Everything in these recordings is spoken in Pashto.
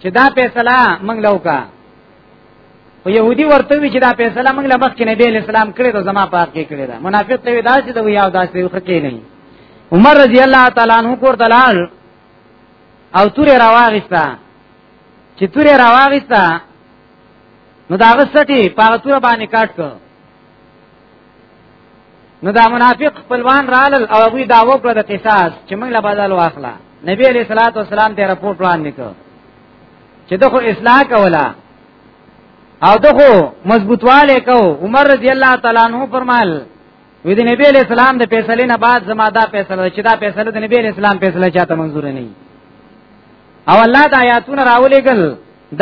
چې دا فیصله موږ لوکا او يهودي ورته وی چې دا فیصله موږ لمخ کې نبی اسلام کړی دا زما پاک کې کړی دا منافق ته دا چې دا وی او دا چې وخت کې نه عمر رضی الله تعالی عنہ کور دلال او تورې راواغستا چې تورې راواغستا نو دا غسټي پاغه تور باندې کاټ کړ نو دا منافق خپلوان رالل او هغه دا وکړه د قصاص چې موږ لا بدل واخلا نبی علیہ الصلوۃ والسلام ته رپورټ وړاندې کړ چې دغه اصلاح کولا او دغه مضبوطواله کو عمر رضی الله تعالی عنہ فرمایل وې د نبی علیہ السلام د فیصلې نه بعد زما دا فیصله چې دا فیصله د نبی علیہ السلام فیصله چاته منزور نه او الله د آیاتونه راولېګل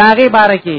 داغه بارکه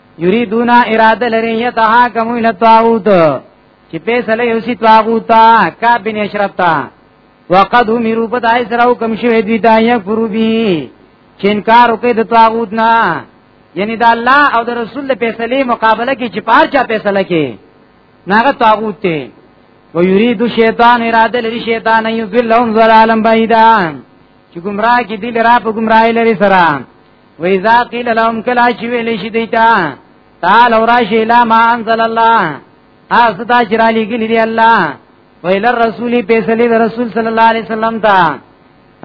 یریدون اراده لري یتها کوم ال طاغوت چې فیصله یو سی طاغوت کا بن اشرف تا وقد امروا بدای سره حکم شوی دی دا یا فرو بی چې انکار وکړي د طاغوت نه یعنی دا الله او د رسول په فیصله مقابله کې چې پار چا فیصله کې ناغه طاغوت ته و یرید شیطان اراده لري شیطان یذلهم ظلالم بعیدا چې گمراه کې دل را په گمراهی لري سره و اذا قيل لهم کلا چې ویل شي دیتا تعال وراشي لا ما انزل الله هغه دا چې را لګلی دی الله ویل رسول پیسلی د رسول صلی الله علیه وسلم ته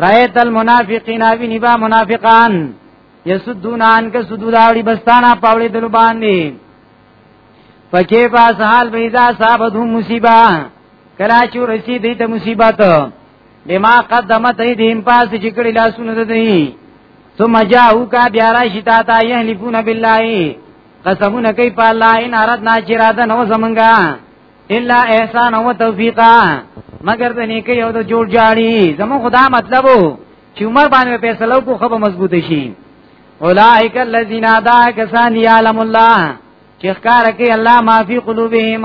رایت المنافقین ابي نبا منافقان یسدون ان که سدود اوړي بستانه پاوړي دل باندې پکې پاس حال ویزا صاحب مصیبه کلا چې رسیدې ته مصیبت بما قدمت ایدهم پاس چې کړي لاسونه د دی ثم جاءو کا بیا راشي تا ته یحلفون بالله قسمونه کوي په الله ان اردنا چې راځه نو زمونږه الا احسان او توفیقا مگر د نیکه یو د جوړ جاړي زمو خدا مطلب چې عمر باندې فیصلو کو خبر مضبوط شي اولائک الذین ادا کسان یعلم الله چې ښکار کوي الله ما فی قلوبهم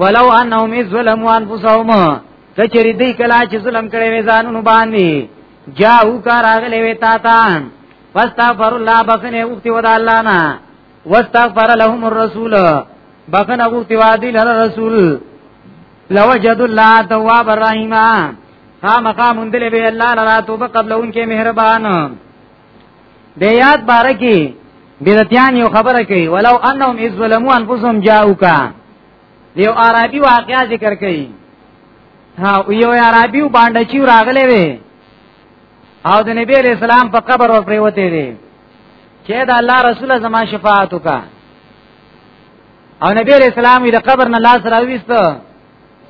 ولو انهم ظلموا انفسهم کچری دی کلا چې ظلم کړي وې ځانونو باندې جاءو کا راغلې وې تا تا واستغفر الله بخنه اوختي ودا الله نه واستغفر لهم الرسول بخنه اوختي وادي لره رسول لوجد الله تواب الرحیم خامخا مندل به الله لرا توبه قبل انکه مهربان به یاد بار کې بدعتيان یو خبره کوي ولو انهم اذ ظلموا انفسهم جاءوك یو عربي واقعا ذکر کوي ها یو عربي باندې چې راغلي وي او د نبی علیہ السلام په قبر ور پریوته دي چې دا الله رسول زما شفاعت وکا او نبی علیہ السلام د قبر نه لاس راويست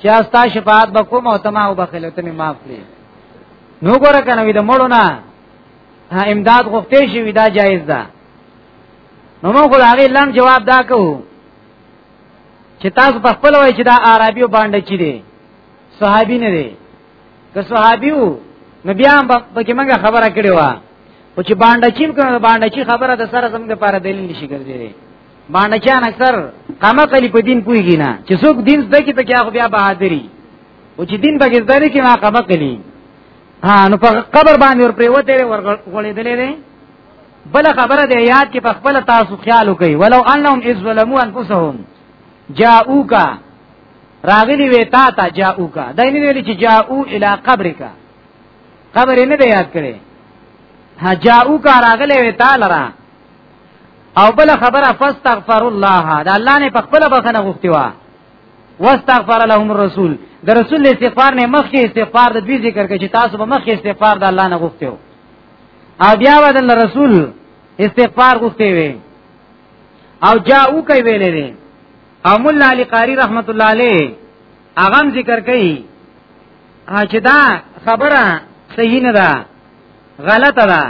چې استا شفاعت وکوم او تما وبخلته می معاف کړی نو ګور کنه وی د مړو نه امداد غوښتې شي دا جایز ده نو موږ خو هغه لم جواب دا کوو چې تاسو په خپل وای چې دا عربي باندې چي دي صحابي نه دي که صحابي وو نو بیا هم پکې موږ خبره کړې و او چې باندې چی کوم باندې چی خبره د سره زموږ لپاره دلیل نشي ګرځېدي باندې چان اکثر قامه کلی په دین پويږي نه چې څوک دین زده کی ته کې هغه بیا بهادری او چې دین بګزداري کې ما قامه کلی ها نو په قبر باندې ور پریوته ورغړېدلې ده بل خبره ده یاد کې په خپل تاسو خیال وکړي ولو انهم اذ ظلموا انفسهم جاءوکا راغلی وی تا تا جاءوکا دای نه ویل چې جاءو الی قبرک قبر نه دی یاد کړي ها جاءوکا راغلی وی تا لرا او بل خبره فاستغفر الله دا الله نه په خپل بخنه غوښتي وا واستغفر لهم الرسول د رسول استغفار نه مخکې استغفار د دوی ذکر کوي چې تاسو به مخکې استغفار د الله نه غوښتیو او بیا ودل رسول استغفار غوښتي وي او جاءو کوي ویلې دي او مولا علی قاری رحمت الله علیه هغه ذکر کوي چې دا خبره صحیح نه ده غلطه ده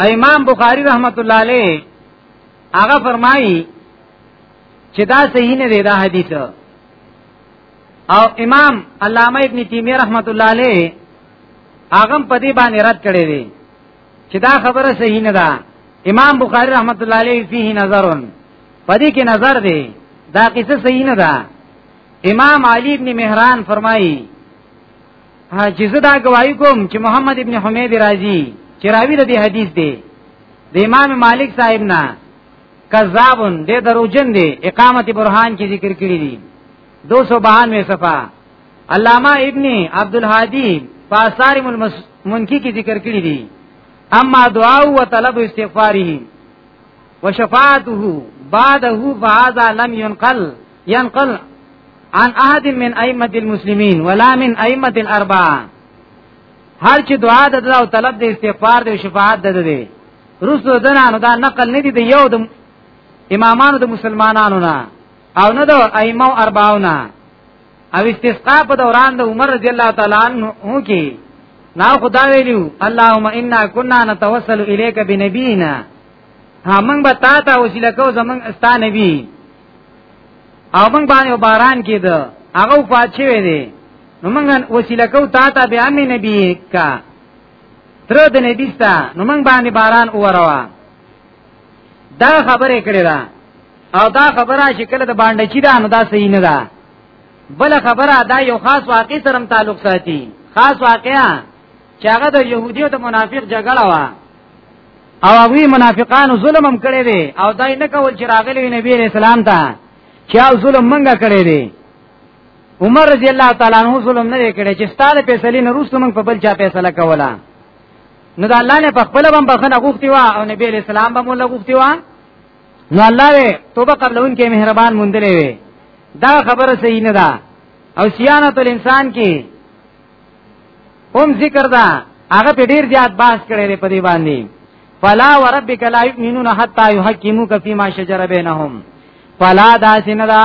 امام بخاری رحمت الله علیه هغه فرمایي چې دا صحیح نه دی دا حدیث او امام علامه ابن تیمیه رحمت الله علیه هغه په دې باندې رد کړی دی چې دا خبره صحیح نه ده امام بخاری رحمت الله علیه فيه نظرون په دې کې نظر دی دا قصه صحیح نه ده امام علی ابن مهران فرمایي چې زه دا گواہی کوم چې محمد ابن حمید راضی چې راوی د دې حدیث دی د امام مالک صاحب نه کذابون دې دروجن دي اقامت برهان کې ذکر کړی دي 292 صفه علامه ابن عبد الهادی پاسار المنکی کې ذکر کړی دي اما دعا او طلب استغفاره وشفاعته بعده فهذا لم ينقل ينقل عن احد من ائمه المسلمين ولا من ائمه الاربعه هر چې دعا د الله او طلب د استغفار د شفاعت د دی رسو دنا نو دا نقل نه دي د یو د امامانو د مسلمانانو نه او نه د ائمه اربعونه او استسقا په دوران د عمر رضی الله تعالی عنہ کې نا خدا ویلو اللهم انا كنا نتوسل اليك بنبينا ها موږ به تا ته وسیله کو زمون استا نبی او موږ باندې باران کېد هغه فات شوی دی نو موږ وسیله کو تا ته به امي نبی کا تر د نبی ستا نو موږ باندې باران اوروا دا خبره کړې ده او دا خبره چې کله د باندې چي دا نو دا صحیح نه ده بل خبره دا یو خاص واقع سره تعلق ساتي خاص واقعا چې هغه د يهوديو د منافق جګړه و او هغه منافقانو ظلم هم کړی دی او دای نه کول چې راغلی نبی رسول الله ته چې ظلم منګه کړی دی عمر رضی الله تعالی عنہ ظلم نه کړی چې ستاره فیصله نه روسته موږ په بل چا فیصله کوله نو دا الله نه په خپل باندې بخنه غوښتي وا او نبی علیہ السلام به مولا غوښتي وا نو الله وی توبه قبلون کې مهربان مونډلې وی دا خبره صحیح نه ده او سیانت الانسان کې هم ذکر ده هغه په ډیر زیات باس کړي په دې باندې فلا وربک لا یؤمنون حتا یحکموک فیما شجر بینهم فلا داسندا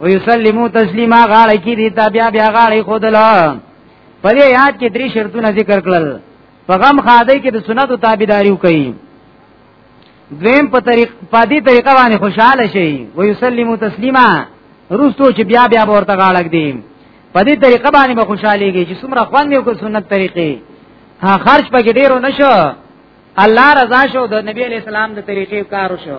او یسلمو تسلیما غاړه کې دي تا بیا بیا غاړه خودلا په دې یاد کې درې شرطونه ذکر کړل په غم خاده کې د سنتو تابعداري وکړي دویم په طریق په دې طریقه باندې خوشاله شي او یسلمو تسلیما روستو چې بیا بیا ورته غاړه کې په دې طریقه باندې به خوشاليږي چې څومره خوان یو کو سنت طریقې ها خرج پکې ډیرو نشو الله رضا شو د نبی علی السلام د طریقې کارو شو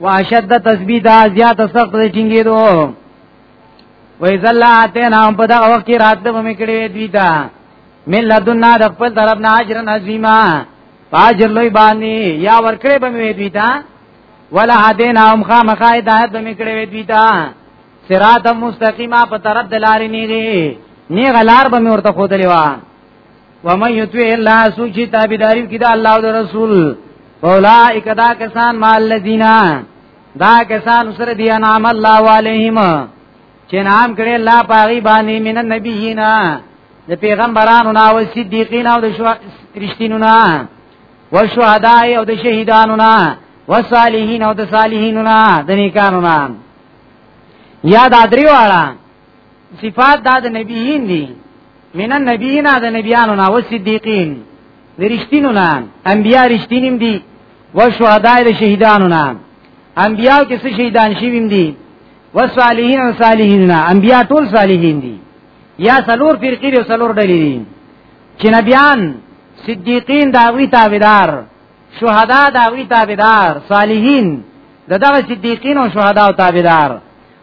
واشد تثبیت زیات سخت دی ټینګې دو وای زلا ته نام په دا وخت کې رات به میکړې دوی تا من لدنا د خپل طرف نه اجر عظیما پاجر لوی باندې یا ورکړې به می دوی تا ولا هدینا هم خامخا هدایت به میکړې دوی تا صراط مستقیمه په طرف دلارې نیږي نه غلار به مې ورته خودلې و ومن یتوی الله سوچی تابیداری کی دا الله او رسول اولائک دا کسان مال الذین دا کسان سره دی انعام الله علیهم چې نام کړي الله پاغي باندې من النبیینا د پیغمبرانو نا او صدیقین او د رښتینو نا او شهداء او د شهیدانو نا او صالحین او د صالحینو نا د نیکانو نا یاد ادریواړه صفات دا د نبیین دي من النبیین د نبیانو نه او صدیقین د رښتینو نه انبیا رښتینیم دي و شهدای د شهیدانو نه انبیا کې څه شهیدان شویم دي و صالحین او صالحین نه انبیا ټول صالحین دي یا سلور فرقې او سلور ډلې دي چې نبیان صدیقین داوی تابعدار شهدا داوی تابعدار صالحین دغه صدیقین او شهدا او تابعدار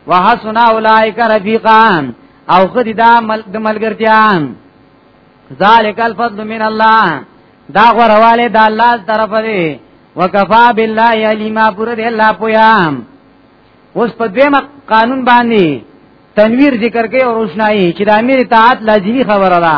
وحسن اولائک رفیقا او خدی دا مل د ملګرتیا ذالک الفضل من الله دا غرواله د الله طرف دی وکفا بالله علیما پر دی الله پویام اوس په دیم قانون باندې تنویر ذکر کوي او روشنايي چې د امیر اطاعت لازمی خبره ده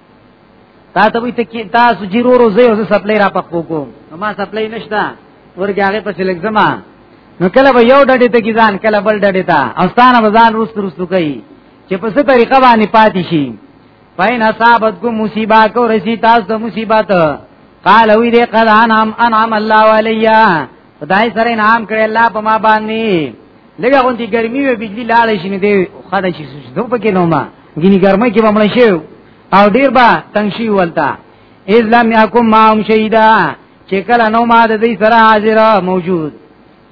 تا ته وي ته کې تاسو جیرو روزه او سپلای را پخو کو ما سپلای نشتا ورګه هغه په سلیک زما نو کله به یو ډډې ته کی ځان کله بل ډډې ته او ستانه بزان روست روستو کوي چې په څه طریقه باندې پاتې شي پاین حسابت کو مصیبه کو رسی تاسو د مصیبت قال وی دې قران هم انعم الله علیا خدای سره انعام کړی الله په ما باندې لږه غونډي ګرمي وي بجلی لاړ شي نه دی خدای شي زه په کې نو ما ګینی ګرمه کې بمړ شي او ډیر با تنگ شي ولتا اذ لم يكن معهم شهيدا چې کله نو ما د دې سره حاضر موجود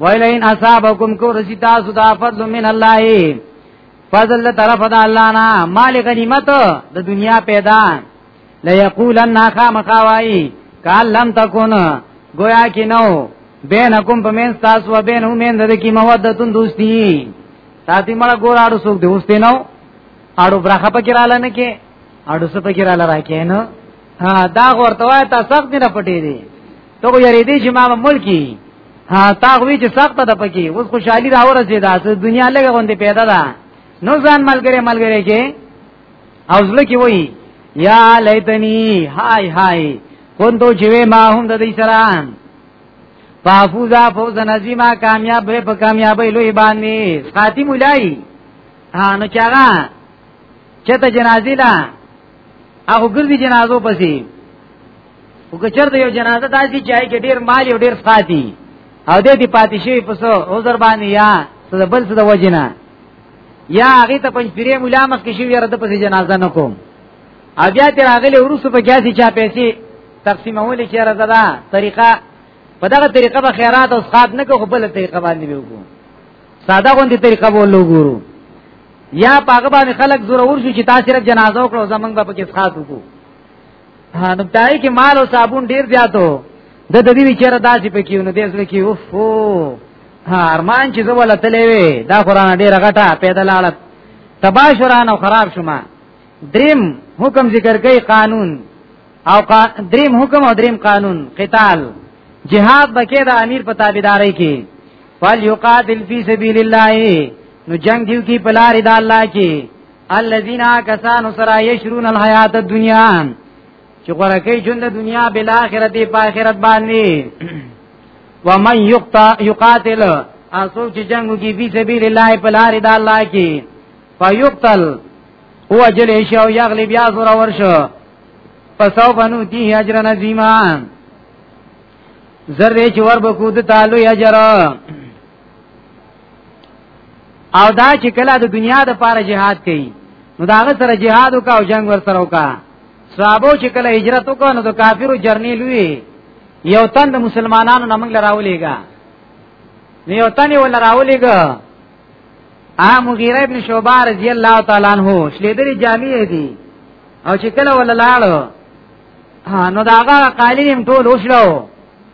ویلین اصحابکم کو رسی تاسو دا فضل من الله فضل طرف د الله نه مالک غنیمت د دنیا پیدا ليقولن خامخواي قال لم تكن گویا کې نو بینکم بمن تاسو و بینه من د کی مودتون دوستی ساتي مړ ګور اړو سوق دی اوسته نو اړو برخه پکې رااله نه کې اړو سپ پکې رااله راکې نو ها دا ورته وای تا سخت نه پټې دي ته کو یری دي چې ما ملکی ها تا وی چې سخت ده پکې اوس خوشحالي راو رسیدا دنیا لګه غوندې پیدا ده نو ځان ملګری ملګری کې او زړه کې وای یا لیتنی هاي هاي کوندو چې ما هم د دې سره فافوزا فوز نظیما کامیاب به په کامیابی لوی باندې خاتم ولای ها نو چاغه چته جنازې لا هغه ګرځي جنازو پسې وکچرته یو جنازه داسې چای کې ډیر مال او ډیر ساتي او دې دې پاتې شي پسو عذر باندې یا څه بل څه د وجنه یا هغه ته پنځپیرې مولا مخ کې شوی رد په جنازه نه کوم او بیا تر هغه ورسو په جاسي چا پیسې تقسیمول چې رضا ده طریقه په دغه طریقه به خیرات او صحاب نه کو خپل طریقه باندې وګورو ساده غوندي طریقه به وګورو یا پاګه باندې خلک زور ورشي چې تاسو رب جنازه وکړو زمنګ به پکې صحاب وکړو ها نو دای کې مال او صابون ډیر زیاتو د د دې چیرې داسې پکې نو دې سره کې اوف ها ارمان چې زه ولا تلې وې دا قران ډیر غټه پیدا لاله تباشران او خراب شوما دریم حکم ذکر کوي قانون او قا... دریم حکم او دریم قانون قتال جهاد بکې د امیر په تابعداري کې فل یقاتل فی سبیل الله نو جنگ دیو کی پلار د الله کی الذين كسانوا سرا يشرون الحياه الدنيا چې غره کوي ژوند د دنیا بل آخرت په آخرت باندې ومن يقاتل اسو چې جنگ وکي په سبيل الله په لار د الله کې فيقتل هو جل شو يغلب يا زور ورشو پسو بنو دی اجر نظیما زر دې چې ور بکود تعالی اجر او دا چې کله د دنیا د پاره جهاد کوي نو دا هغه سره جهاد وکا او جنگ ور سره وکا صحابو چې کله هجرت وکا نو د کافرو جرنی لوی یو تن د مسلمانانو نمنګ لراولېګا نو یو تن ول راولېګا ا مغیره ابن شعبہ رضی الله تعالی عنہ شلیدری جامع دی او چې کله ول لاړو نو داغه قالین ټول وشلو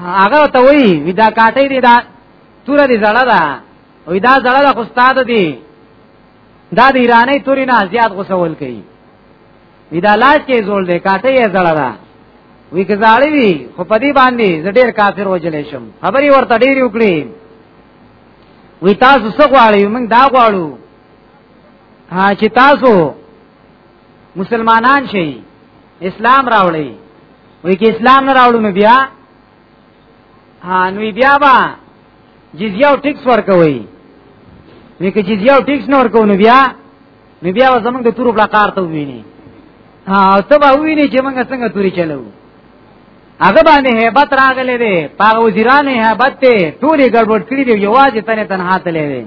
هغه ته وی ودا کاټې دی دا تور دی زړه دا وی دا زړه د استاد دی دا د ایرانې توري نه زیات غوسول کوي وی دا لاس کې زول دی کاټې یې زړه دا وی کزاړی وی خو په دې باندې زډیر کافر وجلې شم خبري ورته ډیر وکړي وی تاسو څه غواړئ موږ دا غواړو ها چې تاسو مسلمانان شي اسلام راوړي وای کې اسلام نه راوړو نو بیا ها نو بیا با جزیه او ټیکس ورکوي نو کې جزیه او ټیکس نه ورکو نو بیا نو بیا زمونږ د تورو بلاکار ته ویني ها ته به ویني چې موږ څنګه توري چلو هغه باندې hebat راغله دي پاغه وزیرانه hebat ته ټولې ګډوډ کړې دي یوازې تنه تنها تلې وي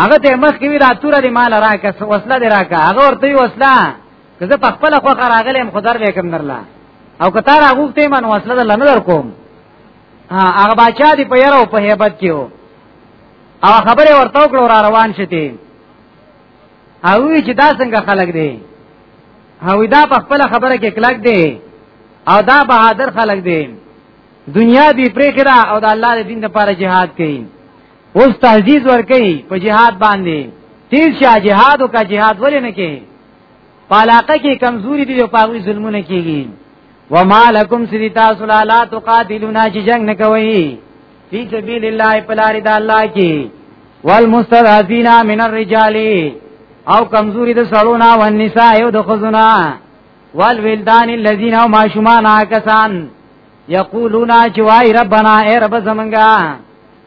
هغه ته مخ کې دا توره دی مال راکا وسله دی راکا هغه ورته وسله که زه په خپل خو راغلم خدای به کوم درلا او که تار هغه ته من وسله دل نه در کوم هغه بچا دی په یره او په hebat کې او خبره ورته وکړو را روان شته او چې دا څنګه خلک دی او دا په خپل خبره کې کلک دی او دا بهادر خلک دی دنیا دی پرې کړه او د الله د دین لپاره jihad کوي اوس تهذیب ورکي په جهاد باندې تیر شاه جهاد او کا جهاد ولې نه کوي پالاقه کې کمزوري دي او پاوی ظلمونه کیږي وما لكم سرتا سلالا تقاتلون چې جنگ نه کوي فی سبیل الله پلار د الله کې والمستضعفین من الرجال او کمزوری د سړونا او النساء او د خزنا والولدان الذين هم ماشومان کسان یقولون چې وای ربنا ای رب زمنګا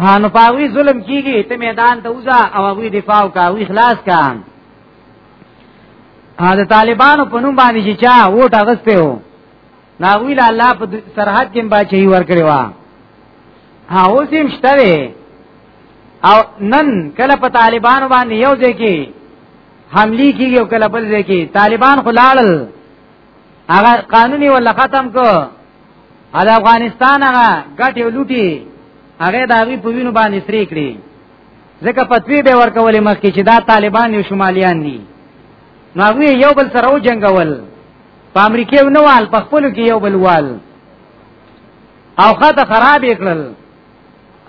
ها نو پاوی ظلم کیږي ته میدان ته وځه او هغه دفاع کا او اخلاص کا ا د طالبانو په نوم باندې چې چا ووټ اغسته و ناوی له الله په سرحد کې باچې ورکړي وا ها اوس هم شته او نن کله په طالبانو باندې یو ځای کې حمله کیږي او کله بل ځای کې طالبان خلال هغه قانوني ولا ختم کو ال افغانستان هغه ګټي لوټي هغه د هغه په وینو باندې سری کړی ځکه پتوی به ورکولې مخکې چې دا طالبان یو شمالیان دي نو هغه یو بل سره و جنگول په امریکا یو نوال په خپل کې یو بل وال او خاطه خراب کړل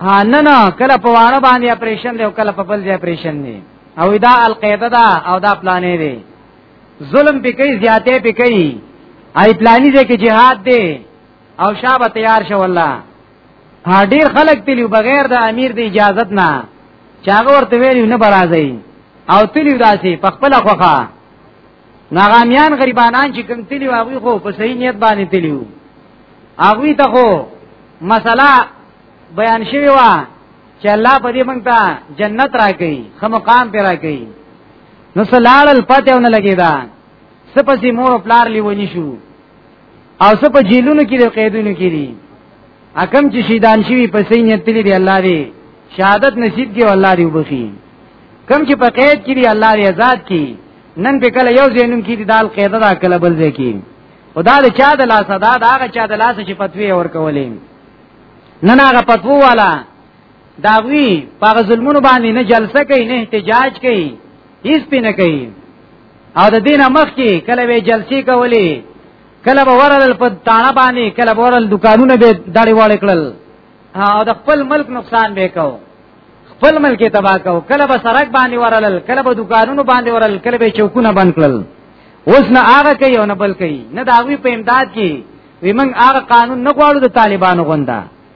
ها نه نه کله په وانه باندې اپریشن دی او کله په بل ځای اپریشن دی او دا القاعده دا او دا پلانې دی ظلم پی کئی زیاده پی کئی ای پلانی دے که جهاد دے او شابه تیار شو الله ها ډیر خلک تلیو بغیر د امیر د اجازت نه چاغه ورته ویلو نه برازي او تلیو داسي په خپل خوخه ناغامیان غریبانان چې کوم تلیو هغه خو په صحیح نیت باندې تلیو هغه ته خو مسله بیان شوی و چې الله په دې مونږ ته جنت راکړي خمقام پر راکړي نو سلال پته نه لګیدا سپسې مور او پلار لیونی شو او سپ جیلونو کې د قیدونو کې دي اکم چې شیدان شوی په سینې تللی دی الله دی شهادت نصیب کې الله دی وبخي کم چې په قید کې دی الله دی آزاد کی نن په کله یو زینوم کې دی دال قیده دا کله بل ځای کې خدا د چا د لاس دا دا هغه چا د لاس چې پتوی ور کولې نن هغه پتوو والا داغوی پاغه ظلمونو باندې نه جلسه کوي نه احتجاج کوي هیڅ پې نه کوي او د دینه مخ کې کله به جلسې کولې کله به ورل په تاڼه باندې کله به ورل دکانونه به دړې وړې کړل او د خپل ملک نقصان به کو خپل ملک تباہ کو کله به سرک باندې ورل کله به دکانونو باندې ورل کله به چوکونه بند کړل اوس نه هغه کوي او نه بل کوي نه داوی په امداد کې ویمن هغه قانون نه غواړو د طالبانو غونډه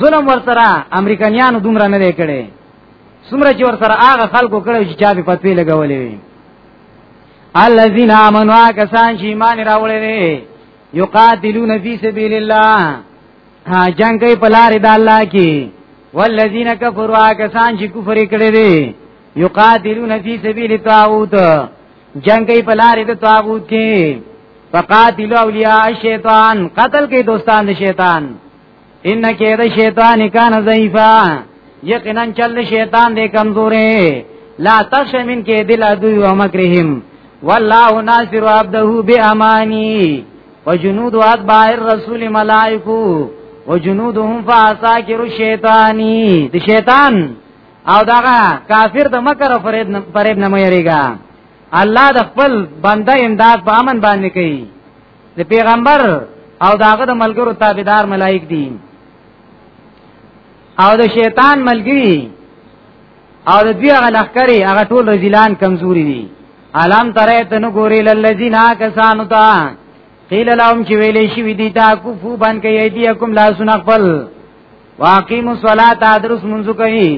ظلم ورسره امریکایانو دومره نه کړي څومره چې ورسره هغه خلکو کړو چې چا په پتوی لګولې وي الذين امنوا کسان چې ایمان راوړل دي یقاتلون فی سبیل الله ها جنگ کوي په لار د الله کې والذین کفروا کسان چې کفر کړي دي یقاتلون فی سبیل طاغوت جنگ کوي په لار د طاغوت کې فقاتلوا اولیاء الشیطان قتل کوي دوستان د شیطان ان کې د شیطان کان ضعیفا یقینا چل شیطان دې کمزورې لا تخش من کې دل ادو او مکرهم والله ناصر عبده بامانی وجنود اتباع الرسول ملائکو وجنودهم فاساکر الشیطانی د شیطان او داغه کافر د مکر او فریب نه فریب نه مېریګا الله د خپل بنده امداد په امن باندې کوي د پیغمبر او داغه د ملګرو تابعدار ملائک دي او د شیطان ملګری او د دوی هغه لخرې هغه ټول رزلان کمزوري دي علام ترې ته نو ګوري للذین کسانو ته قیل لهم چې ویلې شي ودی تا کوفو بن کې ایدیکم لا سنقبل واقیم الصلاۃ ادرس منځ کوي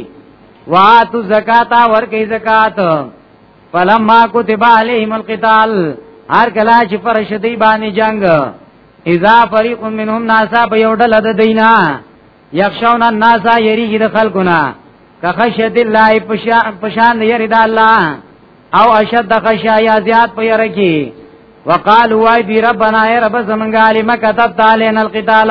واتو زکات ورکې زکات فلما كتب عليهم القتال هر کلا چې پر شدی باندې جنگ اذا فريق منهم ناسا په یو ډله د دینا یخشون الناس یریږي د خلقنا کخشد الله پشان یری د الله او اشد خشیا یا زیاد په یره کی وقالوا وای دی ربنا ای رب زمنګالی مکتب تعالی القتال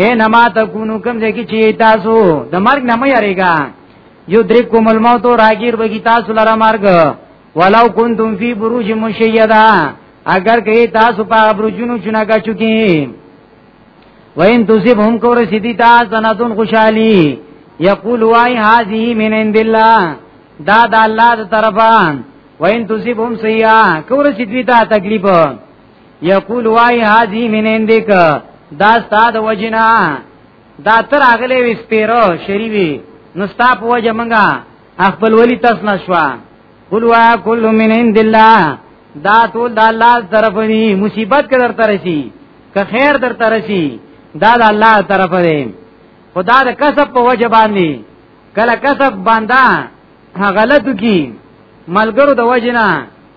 اے نما تکونو کم دې کې چې تاسو د مرګ نه مې یریګا یو درکم الموت راګیر بګی تاسو لره مرګ ولو کنتم فی بروج مشیدا اگر کې تاسو په برجونو چنا کا چکی وین تصيب هم کو رسیدی تا سنتون خوشحالی یقول وای هذه من عند الله دا د الله تر طرفه وین تصيب هم سیئا کو رسیدی تا تکلیف یقول وای هذه من عندك دا ستاد وجنا دا تر اغلې وس پیرو شریوی نو ستا په وجه منګه خپل ولی تاس نشوا قل وا کل من عند الله دا ټول د الله طرف دی مصیبت کې درته رسی که خیر درته رسی دا د الله طرف دی خدا د کسب په وجه باندې کله کسب باندې غلطو کی ملګرو د وجنه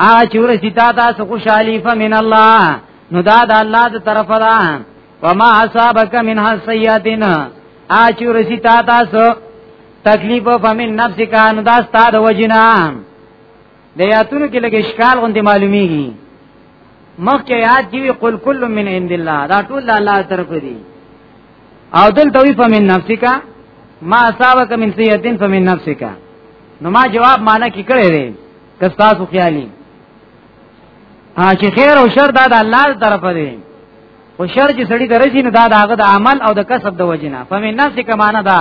ا چور ستا تاسو خوشالي فمن الله نو دا د الله د طرفه ده وما اصابك من حسياتن ا چور ستا تاسو تکلیف فمن نفسك نو دا ستا د وجنا د یاتونو کې لګ اشکال غوندي معلومیږي مخکې یاد دی قل کل من عند الله دا ټول الله طرف دی او دل دوی فمن نفسك ما اصابك من سيئه فمن نفسك نو ما جواب معنا کې کړی دی کستاسو خیالي ها چې خیر او شر دا د الله طرفه دی او شر چې سړی درځي نه دا د هغه د عمل او د کسب د وجنه فمن نفس کمانه دا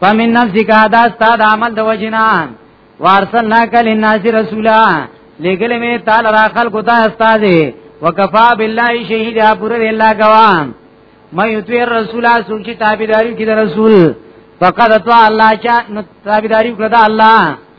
فمن نفس کا دا ستاد عمل د وجنه وارسلنا کل الناس رسولا لګل می تعالی را خلق ته استاد وکفا بالله شهید پر الله گوام مې یتوی رسول سوچ تابعداري کې د رسول فقط تو الله چا نو تابعداري کړه الله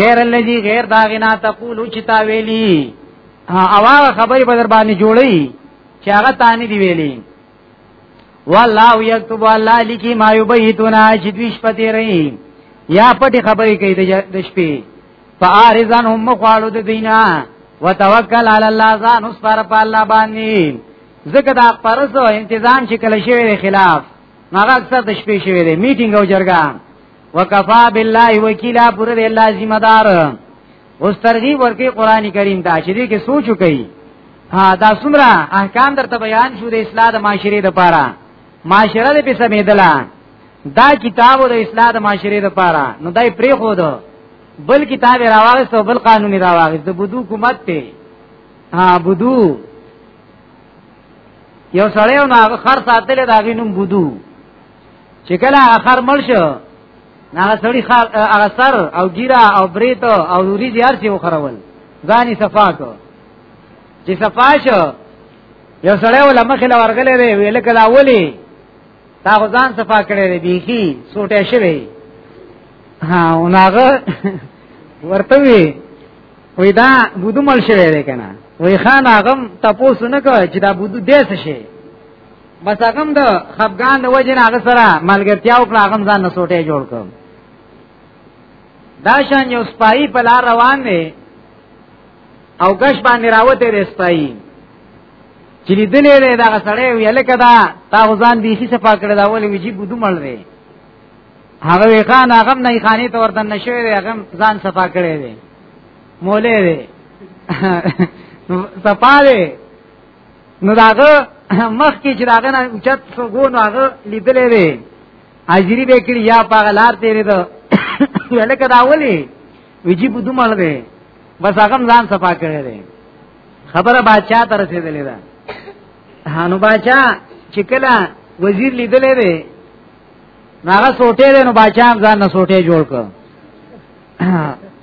غیر الذی غیر داغنا تقول چې تا ویلی اواغه خبرې په در باندې جوړی چې هغه تانی دی ویلی والله یكتب الله لکی ما یبیتون چې دوی شپه تیری یا پټي خبرې کوي د شپې فارزن هم خالو د دینا وتوکل علی الله ځان اوس پر په الله باندې ځکه دا پرسو انتظام چې کله شوی خلاف هغه اکثر د شپې شوی دی میټینګ او جرګه وکفا بالله وکیلا پر دې الله ذمہ دار اوس ترغیب ورکې قران کریم ته چې دې کې سوچ وکړي ها دا څومره احکام درته بیان شو د اصلاح د معاشره لپاره معاشره دې په سمیدلا دا کتاب د اصلاح د معاشره لپاره نو دای پری خو دو بل کتاب راوغست او بل قانون راوغست د بدو حکومت ته ها بدو یو سړی نو هغه خر ساتل دا غینوم بدو چې کله اخر مړ شو هغه سړی خار هغه سر او ګیرا او بریت او نوري زیار سی وخرول ځاني صفا کو چې صفا شو یو سړی ول مخې لا ورغلې وی ویل کله اولی تا ځان صفا کړې دی بیخي سوټه شوی ها اونغه ورته وی وی دا بودو مل شوی دی کنه وی خان هغه تاسو نه کوي چې دا بودو دیس شي بس هغه د خفقان د وجه نه هغه سره ملګرتیا او هغه ځان نسوټه جوړ کړ دا شان یو سپای په لار روان دی او غش باندې راوته دی سپای چې لیدلې دی دا سړی ویل کدا تا ځان بیخي صفا کړی دا ولې ویجی بده مړ دی هغه وی خان هغه نه خاني ته ورته نشوي دی هغه ځان صفا کړی دی مولې دی صفا دی نو داغه مخ کې چې داغه نه اوچت سګو نو هغه لیدلې وي حاضری به کړی یا پاغه لار تیرې ده ولکه دا ولي ویجی بده مړ دی بس هغه ځان صفا کړی دی خبره بادشاہ ته رسیدلې ده هانو بادشاہ چې کله وزیر لیدلې وي هغه سوټې نو بادشاہ ځان نه سوټې جوړ کړ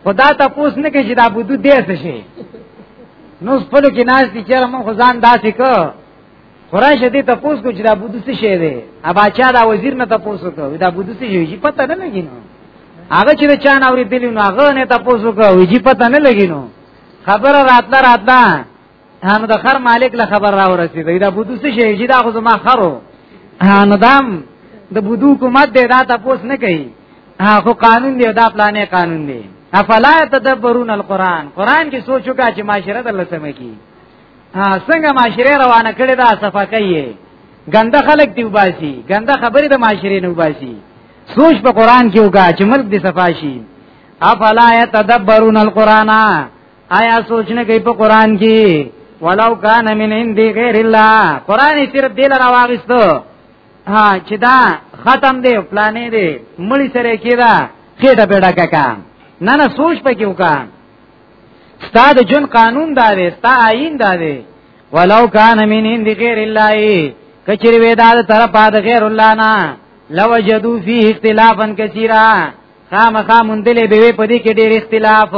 خدا ته پوس نه کې چې دا بده دې څه شي نو خپل کې ناز دي چې موږ خدان داسې کو قرآن شدی ته پوس کو چې دا بده څه شي دی ابا چا دا وزیر نه ته پوس کو دا بده څه شي چې پته نه لګی نو هغه چې چا نه اوري دلی نو هغه نه ته پوس کو چې پته نه لګی نو خبره راتله راتله هانو د خر مالک له خبر را ورسېدې دا بودو څه شي چې دا خو ما خرو هانو دام د بودو حکومت دې دا تاسو نه کوي خو قانون دی دا پلانې قانون دی افلا تدبرون القران قران کې سوچو کا چې معاشره د لسمه کی څنګه معاشره روانه کړي دا صفه کوي ګنده خلک دی وباسي ګنده خبرې د معاشره نه وباسي سوچ په قران کې وکا چې ملک دې صفاشي افلا تدبرون القران آیا سوچ نه کوي په قران کې ولو کان من عند غیر الله قران صرف دل راوغستو ها چې دا ختم دی پلانې دی مړی سره کیدا خېټه پیډا ککا نه نه سوچ پکې وکا ستاد جون قانون دا دی ستا آئین دا دی ولو کان من عند غیر الله کچری ودا طرف د غیر الله نه لوجدو فی اختلافا کثیرا خامخا مندلې به وي په دې کې ډېر اختلاف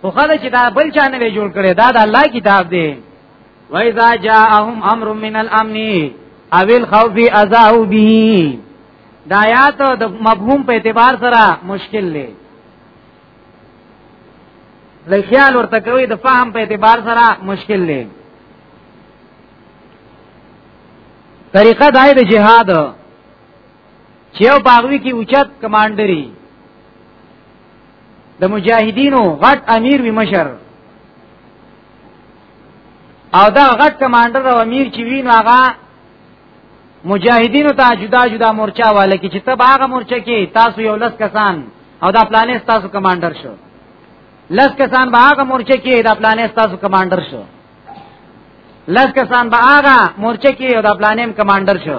خو خدای چې دا بل چا نه جوړ کړي دا د الله کتاب دی وایذا جاءهم امر من الامن او الخوف ازاو به دا آیات د مفهوم په اعتبار سره مشکل دی لخیال ورته کوي د فهم په اعتبار سره مشکل دی طریقه دای د جهاد چې یو باغوي کې اوچت کمانډري د مجاهدینو غټ امیر وی مشر او دا غټ کمانډر او امیر چې وینو هغه مجاهدینو ته جدا جدا مورچا واله کې چې تب هغه مورچا کې تاسو یو لس کسان او دا پلانې تاسو کمانډر شو لس کسان به هغه مورچا کې دا پلانې تاسو کمانډر شو لس کسان به هغه مورچا کې او دا پلانې کمانډر شو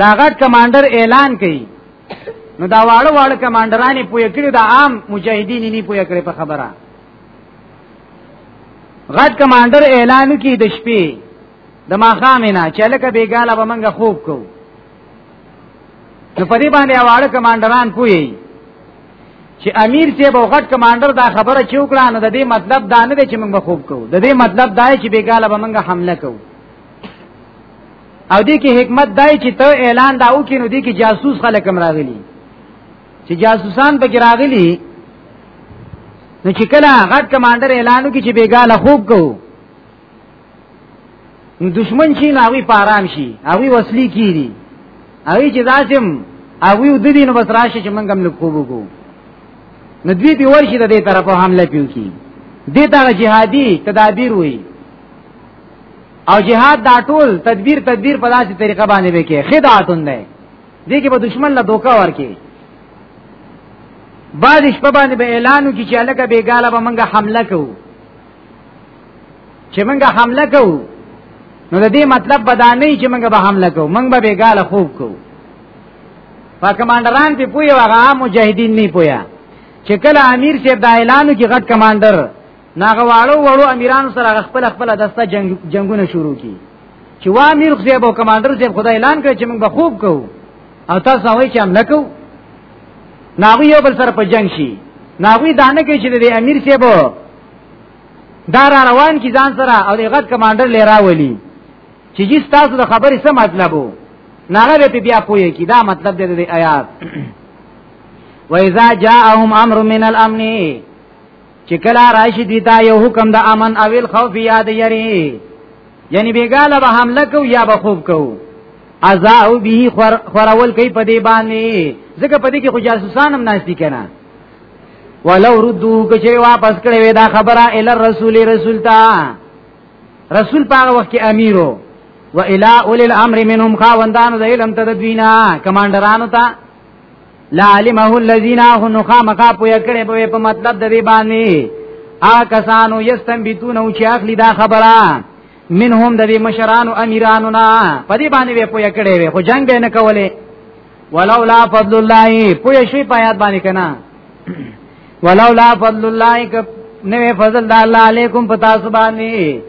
دا غټ کمانډر اعلان کړي نو دا واړه واړه کمانډرانی پوی کړی دا عام مجاهدین نه پوی کړی په خبره غټ کمانډر اعلان کی د شپې د ماخامه نه چې لکه بیګاله به منګه خوب کو نو په دې باندې واړه کمانډران پوی چې امیر ته به غټ کمانډر دا خبره چوکړه نو د دې مطلب دا نه دی چې موږ خوب کو د دې مطلب دا چې بیګاله به منګه حمله کو او دې کې حکمت دای چې ته اعلان دا وکې نو دې کې جاسوس خلک هم راغلي چې جاسوسان به راغلي نو چې کله غټ کمانډر اعلان وکړي چې بیګاله خوب کوو نو دشمن شي نو هغوی په آرام شي هغوی وسلی کیږي هغوی چې داسې هغوی وددي نو بس راشي چې موږ هم لږ خوب وکړو نو دوی به ورشي د دې طرفه حمله پیو کی دې ته جهادي تدابیر وایي او جهاد دا ټول تدبیر تدبیر په داسې طریقه باندې وکي خدعتون دی دې کې به دشمن له دوکا ورکی بعد شپه باندې به اعلان وکړي چې الګه بیګاله به منګه حمله کوو چې منګه حمله کوو نو د دې مطلب بدا نه چې منګه به حمله کوو منګه به بیګاله خوب کوو په کمانډران په پوي هغه مجاهدین نه پویا چې کله امیر صاحب دا اعلان وکړي غټ کمانډر ناغه واړو وړو امیرانو سره خپل خپل دسته جنگ جنگونه شروع کی چې وا امیر خو به کمانډر زیب خدای اعلان کړ چې موږ به خوب کوو او تاسو وایي چې هم نکو ناغه یو بل سره په جنگ شي ناغه دانه کې چې د امیر زیب دا را روان کی ځان سره او دغه کمانډر لرا ولی چې جس تاسو د خبرې څه مطلب وو ناغه به بیا پوهه کی دا مطلب دی د آیات و اذا جاءهم امر من الامن چې کله راشي دیتا یو حکم د امن او الخوف یاد یری یعنی بیګاله به حمله کو یا به خوب کو ازاو به خور خورول کوي په دې باندې ځکه په دې کې خو جاسوسان هم ناشتي کنه ولو ردو کچې واپس کړې وې دا خبره ال رسول رسول تا رسول په هغه وخت کې امیرو و الی اول الامر منهم خاوندانو د علم تدوینا کمانډرانو ته لا علمه الذين هن خامخا پویا کړي به په مطلب د دې باندې آ کسانو یستنبتون او چې اخلي دا خبره منهم د دې مشرانو امیرانو نه په دې باندې به پویا کړي وي خو جنگ به نه کوله ولولا فضل الله پویا شي په یاد باندې کنه ولولا فضل الله ک نوې فضل د الله علیکم پتا سبحانه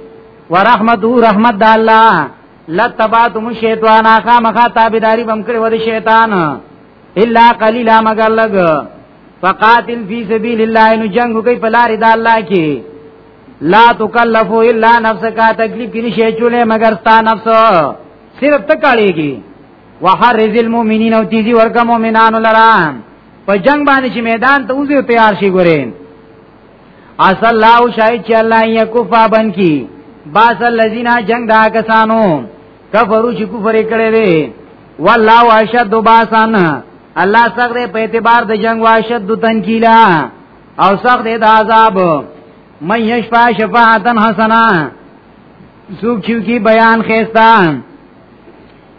ورحمته رحمت د الله لتباتم شیطان اخا مخا تابیداری بم کړی ور شیطان الا قلیلا مگر لګ فقاتل فی سبیل الله نو جنگ کوي په لار د الله کې لا تکلف الا نفسک تکلیف کې نشي چولې مگر تا نفس صرف تکالیږي وحرز المؤمنین او تیزی ورکا مؤمنانو لرا په جنگ باندې چې میدان ته اوځي تیار شي ګورین اس الله شاید چې الله یې کوفا بن کی باس الذین جنگ دا کسانو کفرو چې کفر کړي دي والله اشد باسن الله سخت په اعتبار د جنگ واشد تنکیلا او سخت د عذاب من یشفا شفاعتا حسنا سوک چیو کی بیان خیستا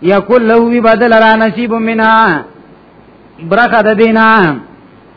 یکل لهوی بدل را نصیب منها برخه د دینه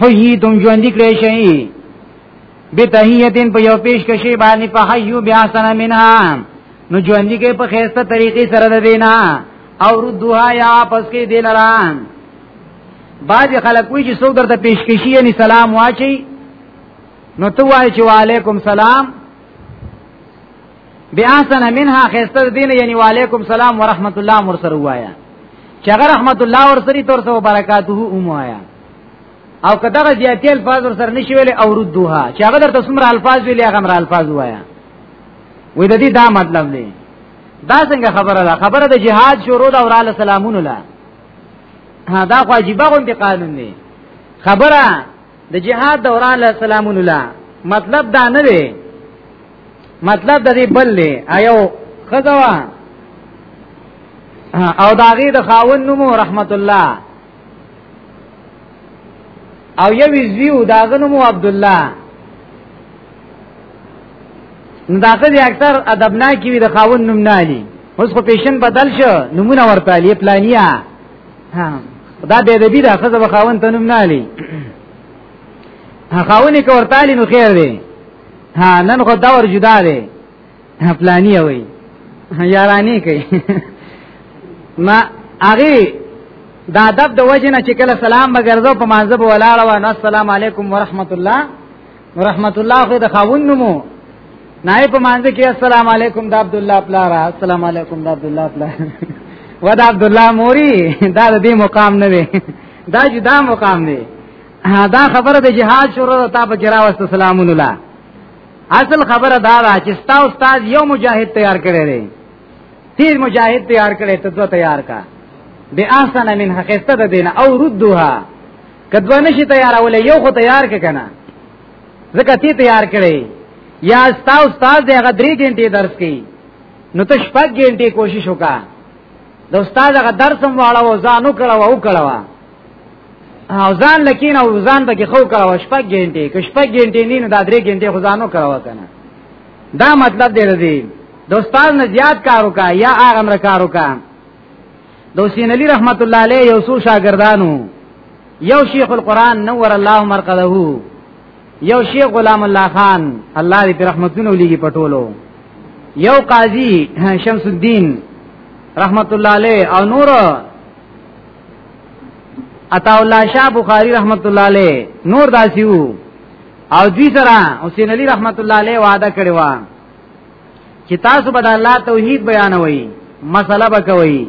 حییتم ژوند کړی شي به تحیتن په یو پیش کشي باندې په حیو بیا سره منها نو ژوند کې په خیرته طریقې سره ده دینا او ردوها یا پس کې دلران بعض خلک وی چې څو درته پیش کشي یعنی سلام واچي نو تو وای چې وعلیکم سلام بیا سن منها خسته دین یعنی وعلیکم سلام ورحمت الله مرسر وایا چې هغه رحمت الله ورسری تور سو برکاته اوم وایا او کداغه زیاتی الفاظ ورسره نشي ویل او ردوها چې هغه درته څومره الفاظ ویل هغه مر الفاظ وایا وې د دې دا مطلب دی دا څنګه خبره ده خبره د جهاد شروع ده اوراله سلامونه لا ها دا خو عجیب غوندي قانون دی خبره د جهاد دوران له سلام الله مطلب دا نه دی مطلب د دې بل دی ایو خزوا او داغه د خاون نوم رحمت الله او یو زیو داغه نوم عبد الله نو داغه دي اکثر ادبناکي وي د خاون نوم نه علي اوس خو پیشن بدل شو نمونه ورته علي پلانیا ها دا به دې دا خزه بخاون تنم نه علي خاوني کورتالي نو خیر دی ها نن خو دا ور جدا دی پلاني وي یارانی کوي ما هغه دا ادب د وجه نه چې کله سلام بغرزو په مانزه بولاړه و نو السلام علیکم ورحمت الله رحمت الله خو د خاون نومو نای په مانځ کې السلام علیکم د عبد الله پلارا السلام علیکم د عبد الله پلارا ودا عبد الله موري دا د دې مقام نه دی دا جدا مقام دی دا خبره د جهاد شروع ته په کې راوست سلام الله اصل خبره دا ده چې ستا استاد یو مجاهد تیار کړی دی تیز مجاهد تیار کړی ته دوه تیار کا به احسن من حقیقت د دین او ردوها کدوه نشي تیارولې یو خو تیار کې کنه ځکه تی تیار کړي یا ستا استاد دی هغه درې غنټې درس کوي نو ته شپږ غنټې کوشش وکا د استاد هغه درس هم واړو ځانو کړو او کړو او ځان لکین او ځان به کې خو کړو شپږ غنټې که شپږ غنټې نه نو دا درې غنټې خو ځانو کړو کنه دا مطلب دی رضی د استاد نه زیات کار وکا یا هغه مر کار وکا د حسین علی رحمت الله علیه یو څو شاګردانو یو شیخ القرآن نور الله مرقده یو شیخ غلام الله خان الله دې رحمتونه ولېږي پټولو یو قاضی شمس الدین رحمت الله علیه او نور عطا الله شاه بخاری رحمت الله علیه نور داسیو او دوی سره حسین علی رحمت الله علیه وعده کړی و چې تاسو به د الله توحید بیانوي مسله به کوي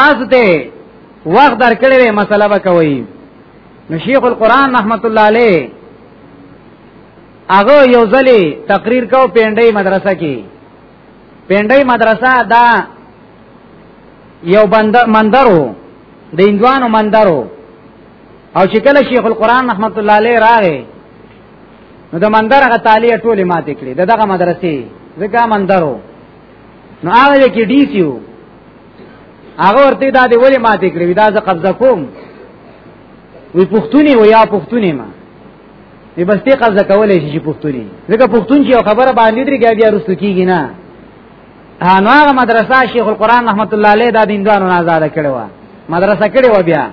تاسو ته وخت درکړې مسله به کوي نو شیخ القران رحمت الله علیه هغه یو ځلې تقریر کو پینډې مدرسه کې پینډې مدرسه دا یو بندر مندرو د انګوانو مندرو او چې کله شیخ القران رحمت الله علیه راغی نو د مندر هغه تالی ټوله ماته کړې دغه مدرسې ځکه مندرو نو هغه کې ډی سیو هغه ورته دا دی ولې ماته کړې دا ز قبضه کوم وی پښتوني و یا پښتوني ما وی بس تی قبضه کولې شي پښتوني ځکه پښتون چې خبره باندې درې کې بیا رسو کیږي نه نو هغه مدرسه شیخ القرآن رحمت الله علیه دا دیندوانو آزاد کړو مدرسه کړې و بیا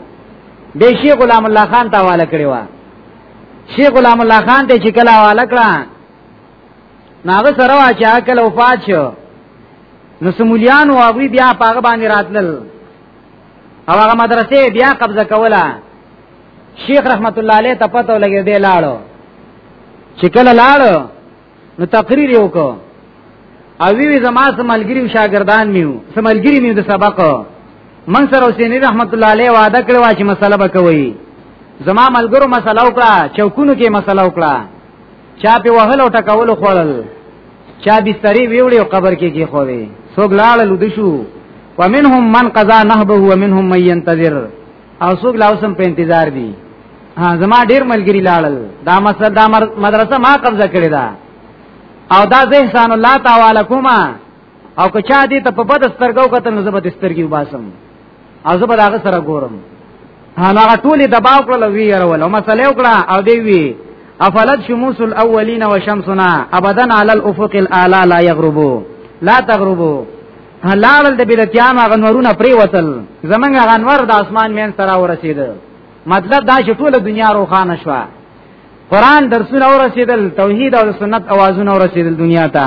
به شیخ غلام الله خان ته حواله کړې و شیخ غلام الله خان ته چې کله حواله کړه ناغه سره واچا کله وفات شو نو سمولیان او هغه بیا پاغه باندې راتلل او هغه مدرسې بیا قبضه کوله شیخ رحمت الله علیه ته پته ولګی دی لاړو چې کله لاړو نو تقریر یو کو او وی زما سملګری شاګردان میو سملګری میو د سبق من سره حسین رحمت الله علیه وعده کړو چې مسله به کوي زما ملګرو مسله وکړه چوکونو کې مسله وکړه چا په وهل او ټکول خوړل چا بستری ویوړي او قبر کې کې خوړې سوګ لاړ لود شو ومنهم من قضا نهبه ومنهم من ينتظر او څوک لا اوسم په انتظار دي ها زما ډیر ملګری لاړل دا مسله دا مدرسه ما قبضه کړی دا او دا زه احسان الله تعالی کومه او که چا دې ته په بد سترګو کتل نو زه به سترګې وباسم او زه به هغه سره ګورم هغه ټولې دباو کړل وی يرول او مسله وکړه او دی وی افلت شموس الاولین وشمسنا ابدا علی الافق الاعلى لا یغربو لا تغربو حلال د بلتیان هغه نورونه پری وتل زمنګ هغه نور د اسمان مین سره ورسید مطلب دا چې ټول دنیا روخانه شو قران درسونه ورسیدل توحید او سنت اوازونه ورسیدل دنیا ته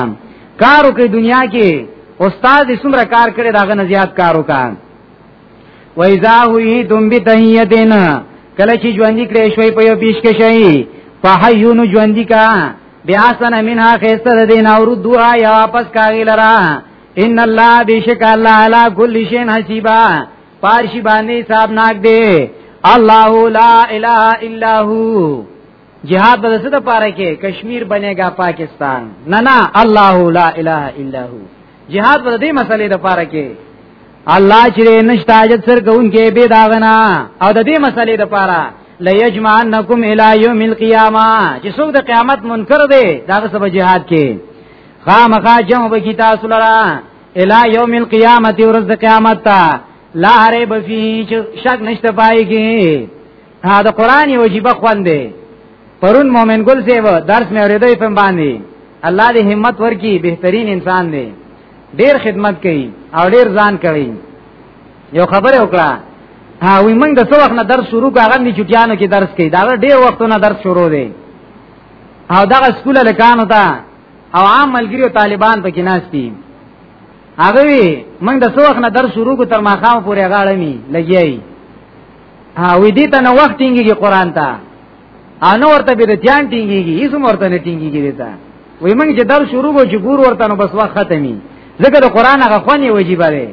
کارو کې دنیا کې استاد څومره کار کړي داغه نه زیات کارو کان و اذا هی تم بتهیتین کله چې ژوند کړي شوي په یو پیش کې شي فحیون ژوند کا بیا سن منها خسته دین اور دوه یا واپس کاغی لرا ان الله بیشک الله علی کل شین حسیبا پارشی باندې صاحب ناک دی الله لا اله الا هو جهاد به څه د پاره کې کشمیر بنےګا پاکستان نه نه الله لا اله الا هو جهاد به دې مسلې د پاره کې الله چې نشتا اجت سر کوونکې به داغنا او د دې مسلې د پاره ليجمعنکم الی یوم القیامه چې څوک د قیامت منکر دی داغه سبا جهاد کې خامخا جمع بکی تاسو لرا الى یوم القیامت ورځ د قیامت تا لا ریب فی شک نشته پای کی ها د قران یو جیبه خوندې پرون مومن ګل سیو درس مې اورېدې په باندې الله دې همت ورکی بهترین انسان دی ډیر خدمت کوي او ډیر ځان کوي یو خبره وکړه ها وی موږ د څو وخت نه درس شروع کاغه نه چټیانو کې درس کوي دا ډیر وختونه درس شروع دی او دا سکول لکانو ته او عام ملګری او طالبان پکې ناشتي هغه وی موږ د سوخ نه در شروع کو تر ماخام پورې غاړه می لګیای ها وی دې ته نو وخت ټینګي قرآن ته انو ورته به ځان ټینګيږي هیڅ ورته نه ټینګيږي دیتا وای موږ چې در شروع کو چې ګور ورته نو بس وخت ختمي ځکه د قران هغه خونی وجيبه ده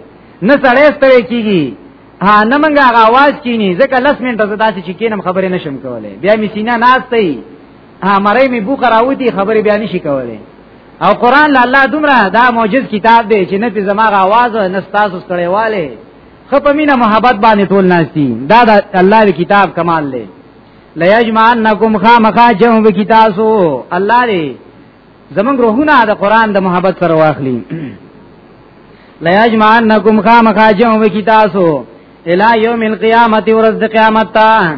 نه سړی ستړی کیږي ها نه موږ هغه आवाज کینی ځکه لس منټه زدا چې کینم خبرې نشم کولای بیا می سینا ناستې ها مړی می بوخه راوتی خبرې بیا نشي کولای او قران له الله دومره دا معجز کتاب دی چې نه په زماغه आवाज نه تاسو کړيواله خپه مینا محبت باندې ټول ناشتي دا د الله دی کتاب کمال دی لا یجمعنکم خامخا جمع بکتاسو الله دی زمنګ روحونه د قران د محبت سره واخلي لا یجمعنکم خامخا جمع بکتاسو الی یوم القیامت ورځ د قیامت ته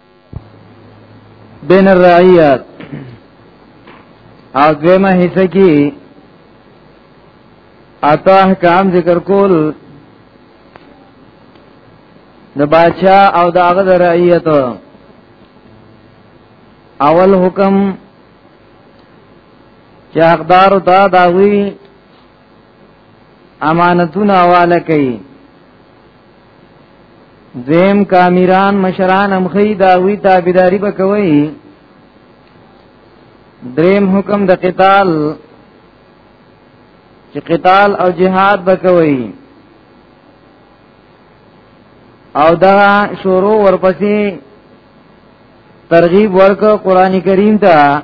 بین الرعیات او دویمه حصہ کی اتا احکام ذکر کول د باچا او د هغه د رعیت اول حکم چې حقدار ته داوی امانتونه حواله کوي زم کامیران مشران هم خی دا وی تابعداری وکوي دریم حکم د قتال چې قتال او جهاد وکوي او دا شروع ورپسې ترغیب ورک قران کریم ته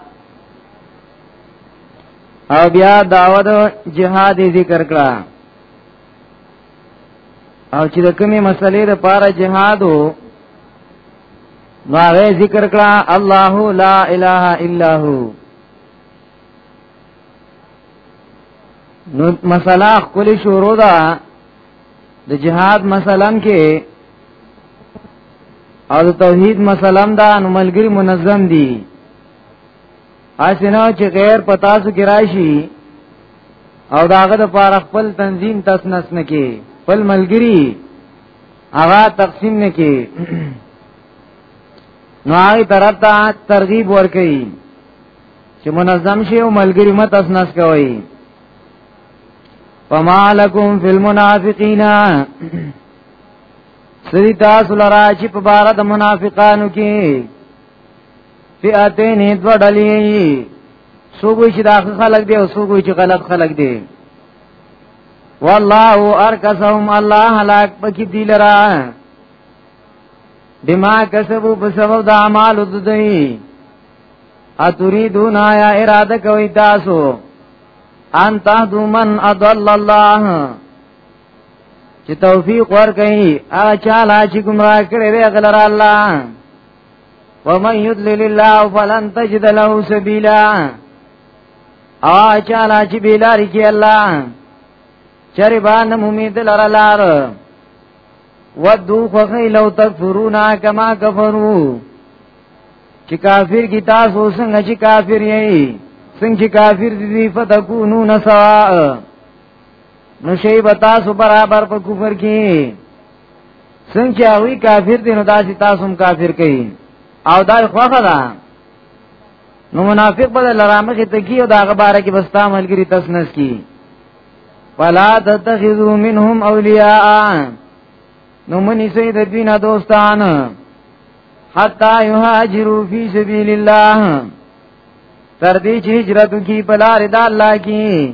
او بیا داوود جهاد ذکر کړه او چې د کومې مسلې لپاره جهاد وو نو هغه ذکر کړه الله لا اله الا هو نو مسله خپل شروع ده د جهاد مثلا کې او د توحید مثلا دا نو ملګری منظم دي اسنه چې غیر پتا سو کې راشي او داغه د پاره خپل تنظیم تاس نس نه کې خپل ملګری هغه تقسیم نه کې نو هغه طرف ته ترغیب ورکړي چې منظم شي او ملګری مت تاس نس کوي فما لکم فی المنافقین سری تاسو لرا چې په بار د منافقانو کې فئتین دو ډلې سوګوي چې دا خلک دی او سوګوي چې غلط خلک دی والله ارکسهم الله هلاک پکې دی لرا بما کسبو په سبب د اعمال د دوی اتریدون آیا اراده کوي تاسو ان تهدو من اضل الله چې توفیق ورکړي اچا لا چې گمراه کړي غلر الله ومن يدلل الله فلن تجد له سبيلا او چالا چې بیلار کې الله چرې باندې امید لره لار ودو خوخی لو تکفرونا کما کفرو چې کافر کی تاسو څنګه چې کافر یې څنګه چې کافر دي فتكونو نسوا نو شی بتا سو برابر په کفر کې څنګه هغه کافر دي نو داسې تاسو هم کافر کوي او دا خوخه ده نو منافق بل لرامه کې تکي او داغه باره کې بستا ملګری تسنس کی فلا تتخذوا منهم اولیاء نو منی سي د دوی نه دوستان حتا يهاجروا في سبيل الله تر دې چې هجرت کی په لار د الله کې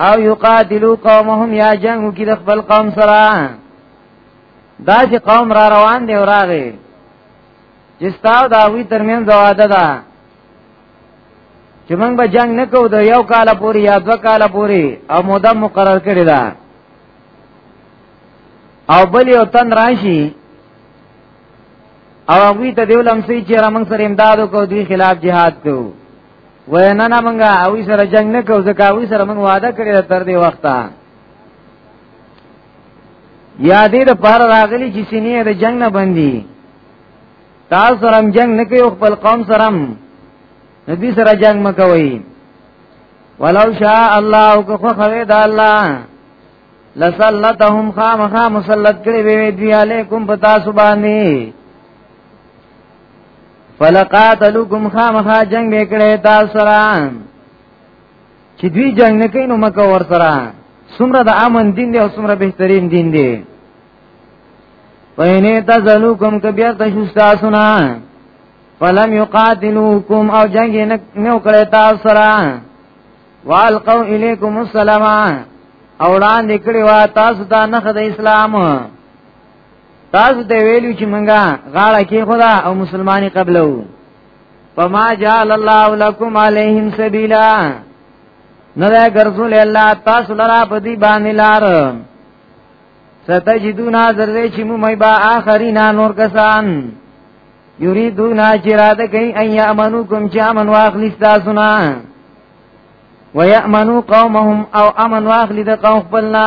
او یقاتلو قومهم یا جنگو کی د خپل قوم سره دا چې قوم را روان دی وراغه چې ستاو دا وی ترمن زواده ده چې موږ به جنگ نکو د یو کال پورې یا دو کال پورې او موده مقرر کړی ده او بل یو تن راشي او هغه ته دیولم سي چې رمنګ سره امدادو کو دوی خلاف jihad کوو وای نه نه مونږه او سره جنگ نه کوو ځکه او سره مونږ وعده کړی تر دې وخته یا دې د پار راغلی چې سینې د جنگ نه بندي تاسو سره جنگ نه کوي خپل قوم سره نبی سره جنگ مکوي ولو شاء الله کو خو خوي د الله لسلتهم خامخا مسلط کړي وي دوی علیکم پتا سبحانه فلقاتلکم خامخا جنگ وکړي تاسو سره چې دوی جنگ نه کوي نو مکه ور سره سمره د امن دین دی او سمره بهترین دین دی وینه تزلوکم کبیر تاسو تاسو نه فلم یقاتلوکم او جنگ نه وکړي تاسو سره والقوا الیکم السلام او وړاندې کړي وا تاسو دا نه د اسلام تاسو ته ویلو چې مونږه غاړه کې خدا او مسلمانې قبلو فما جعل الله لكم عليهم سبيلا نه دا ګرځول الله تاسو لرا په دې باندې لار ستجدون ذره چې مو مې با اخرینا نور کسان یریدون چې را ده کوي ان یامنوکم چې امن واخلی تاسو نه ويأمنو قومهم او امن واخلی د قوم خپلنا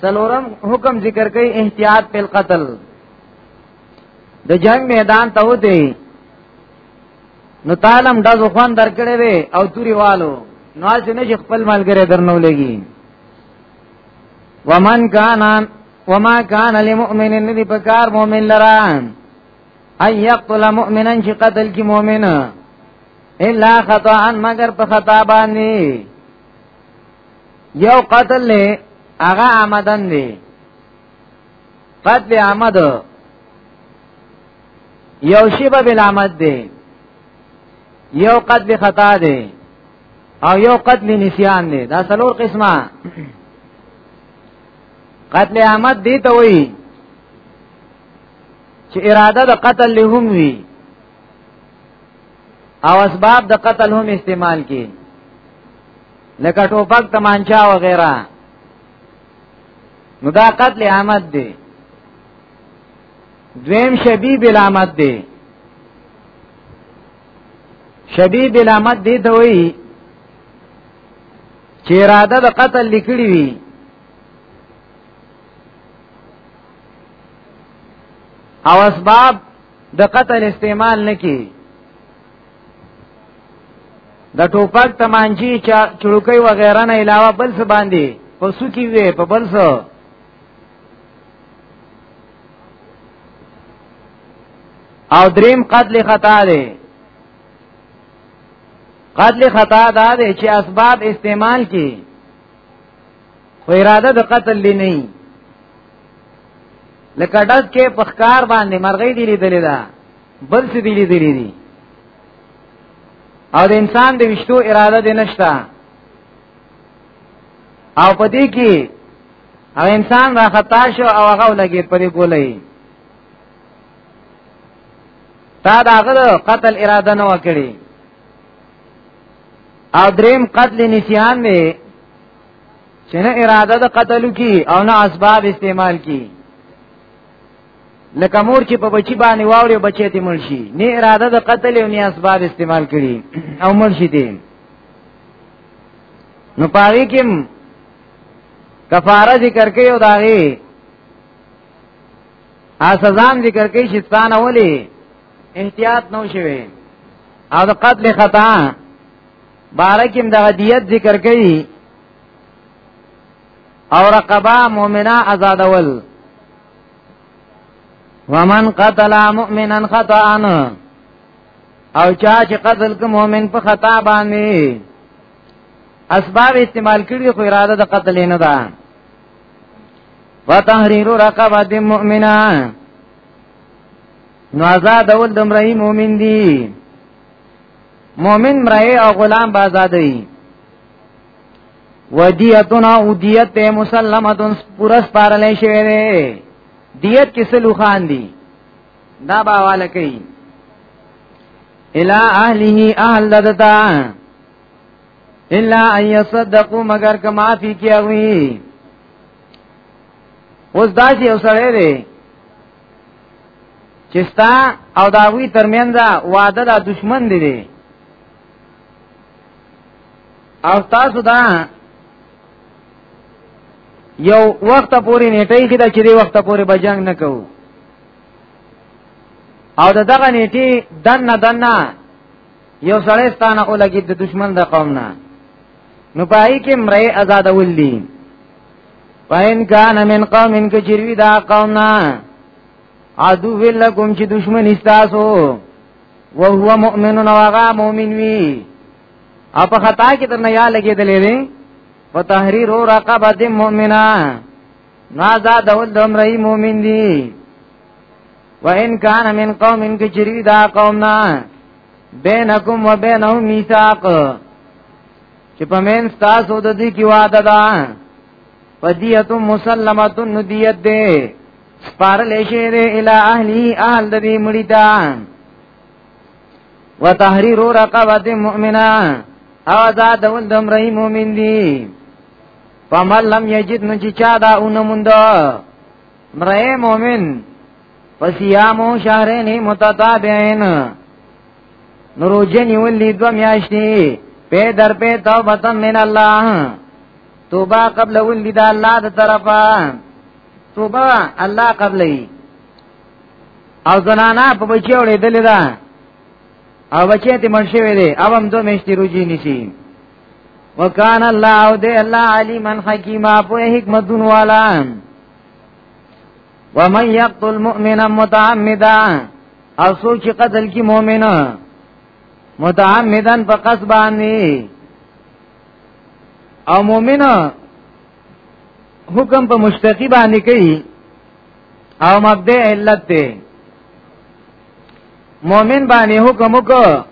سلورم حکم ذکر کوي احتیاط په قتل د جنگ میدان ته وته نو تعالم د ځوان درکړې وي او توري والو نو چې نه خپل ملګری درنو لګي ومن کان وما کان للمؤمن ندی پکار مؤمن لرا ان یقتل مؤمنا چې قتل کی مؤمن الا خطا مگر په خطا باندې یو قتل له هغه آمدن دی قتل آمد یو شی به بل آمد دی یو قتل خطا دی او یو قتل نسیان دی دا څلور قسمه قتل آمد دی ته وایي چې اراده د قتل له هم وي او اسباب د قتل هم استعمال کړي لکه ټوپک تمانچا وغیرہ نو دا قتل عامت دی دویم شبی بلامت دی شبی بلامت دی ته وی چې اراده د قتل لیکلی وی او اسباب د قتل استعمال نکی د ټوپک تمانچی چا چړوکۍ و غیره نه علاوه بل څه باندې په سکی وې په بل څه او دریم قتل خطا دی قتل خطا دا دی چې اسباب استعمال کی خو اراده د قتل دی نه لکه داس کې پخکار باندې مرغۍ دی لیدلې ده بل څه دی لیدلی دي او د انسان د وشتو اراده دې نشته او په دې کې هغه انسان را خطا شو او هغه لګي پرې ګولای تا دا هغه قتل اراده نه وکړي او دریم قتل نسیان دی چې نه اراده د قتل کی او نه اسباب استعمال کی لکه مور چې په بچی باندې واوري بچی ته مړ شي نه اراده د قتل او نه اسباب استعمال کړي او مړ شي دي نو پاره کې کفاره ذکر کوي او داغي ا سزام ذکر کوي چې ستانه ولي احتیاط نو شوي او د قتل خطا بارکم د دیت ذکر کوي او رقبا مؤمنا آزادول ومن قتل مؤمنا خطا او چا چې قتل کوم مؤمن په خطا باندې اسباب استعمال کړي خو اراده د قتل نه ده وتحرير رقبه مؤمنا نو آزاد اول د مرئی مؤمن دی مؤمن مرئی او غلام با آزاد دی ودیتنا او دیت ته مسلمتون پورس پارلې شوی دی دیت کې سلو خان دی دا باواله کوي الا اهله اهل دتا الا ان يصدقوا مگر کما فی کیوی اوس دا چې اوسړې دی چستا او داوی ترمنځ واده دا دشمن دی دی او تاسو دا یو وخت پورې نیټه یې دا چې دی وخت پورې بجنګ نه کوو او د دغه نیټه دنه دنه یو سړی ستانه او لګید د دشمن د قوم نه نو پای کې مړی آزاد ولدي پاین کان من قوم ان کې چیروي دا قوم نه عدو ولکم چې دشمن استاسو وهو مؤمن او هغه مؤمن وی اپ خطا کې درنه یا لګېدلې دي په تحریر رقبه مؤمنه نازا دول دم رہی مومن دی و ان کان من قوم ان کی جری دا قومنا بینکم و بینهم میثاق چې په مین تاسو د دې کی وعده ده فدیت مسلمه ندیت ده سپارل شي اله اهلی اهل دې مړی ده وتحرير رقبه مؤمنه او دا د ول د امرې مؤمن دي فمن لم یجد نو چې چا دا اونموند مرئ مؤمن فصيامو شهرين متتابعين نروجن ولي دو میاشتي په در په توبه من الله توبه قبل ولي دا الله د طرفه توبه الله قبلې او زنانا په بچی وړې دلې دا او بچی ته مړ شوی دی او هم دوه میشتې روجي نشي وکان الله او دې الله علیمن حکیما په حکمتون والا ومن یقتل مؤمنا متعمدا او سوچ قتل کی مؤمن متعمدا په قصد باندې او مؤمن حکم په مشتقی باندې کوي او مبدع علت دی مؤمن باندې حکم وکړه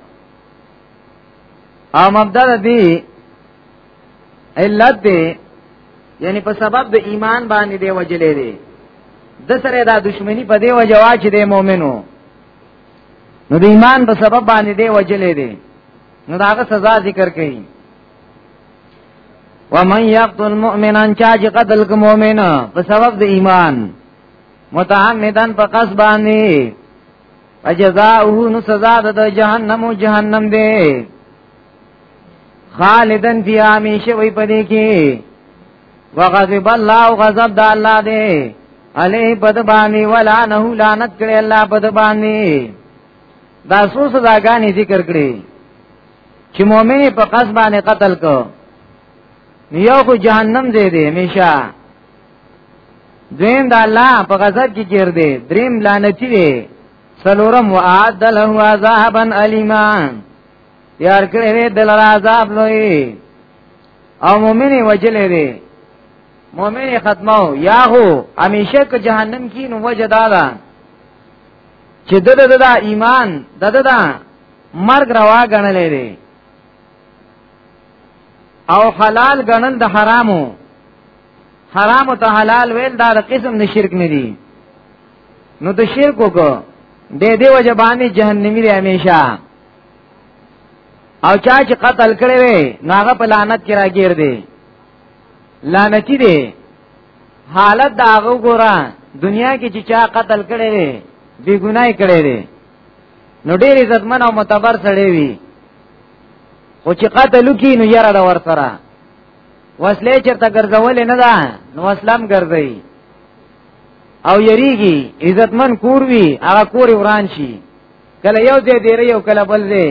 او مبدع دی علت دی یعنی په سبب د ایمان باندې دی وجلې دی د سره دا دشمنی په دی وجوا چې دی مؤمنو نو د ایمان په سبب باندې دی وجلې دی نو داغه سزا ذکر کړي ومن یقتل مؤمنا چا چې قتل کوم مؤمن په سبب د ایمان متعمدن په قص باندې اجزاؤه نو سزا د جهنم او جهنم دی خالدن فی همیشه وی پدې کې وغضب الله غضب د الله دی علی بد باندې ولا نه لعنت کړي الله بد باندې دا سوس داګانی ذکر کړي چې مؤمن په قص باندې قتل کو یو خو جهنم دې دې همیشه دویم د الله په غضب کې ګیر دی دریم لعنتی دی سلورم وعد له عذابا الیما یار کړی دی د عذاب لوی او مؤمن وجلې دی مؤمن ختمو یا هو همیشه که جهنم کې نو وجدادا چې دغه د ایمان دغه مرګ روا غنلې دي او حلال غنل د حرامو حرام ته حلال ویل دا د قسم د شرک نه دي نو د شرک وکړه د دې وجه باندې جهنمی دی همیشه او چا چې قتل کړي وي ناغه په لعنت کې راګیر دی لعنتی دی حالت دا هغه ګورا دنیا کې چې چا قتل کړي وي بی ګناي کړي وي نو ډیر عزتمن او معتبر سړی وي خو چې قتل کی نو یاره دا ور سره وسلې چرته ګرځول نه ده نو اسلام ګرځي او یریږي عزتمن کور وی هغه کور وران شي کله یو ځای دی یو کله بل ځای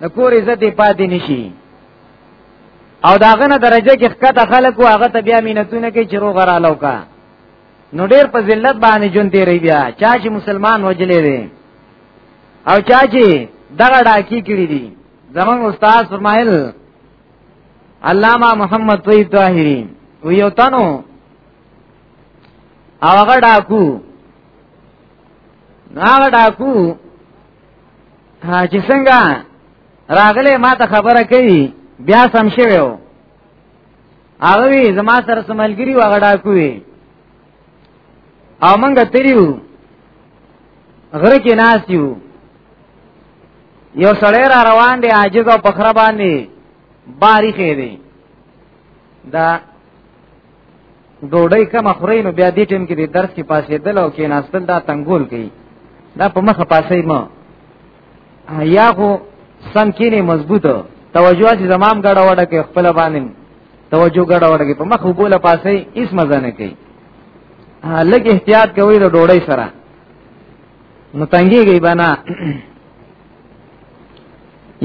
د کور عزت پاتې نشي او داغه نه درجه کې ښکته خلک او هغه ته بیا مينتونه کوي چې روغ را لوکا نو ډیر په ذلت باندې جون تیری بیا چا چې مسلمان وجلې دي او چا چې دغه ډاکی کړی دي زمون استاد فرمایل علامہ محمد طیب طاهری و یو تنو او هغه ډاکو هغه ډاکو چې څنګه راغله ما ته خبره کوي بیا سم شویو هغه وی زما سره سملګری و غډا کوي او موږ تیریو غره کې ناس یو یو سړی را روان دی عاجز او پخره باندې باری خې دی دا ډوډۍ کم خوري نو بیا دې ټیم کې د درس کې پاسې دل او کې ناستل دا تنګول کوي دا په مخه پاسې ما یا خو سم کینه مضبوط توجه چې زمام غړه وړه کې خپل باندې توجه غړه وړه کې په مخ وبوله پاسې هیڅ مزه نه کوي لږ احتیاط کوي د ډوړی سره نو تنګيږي بنا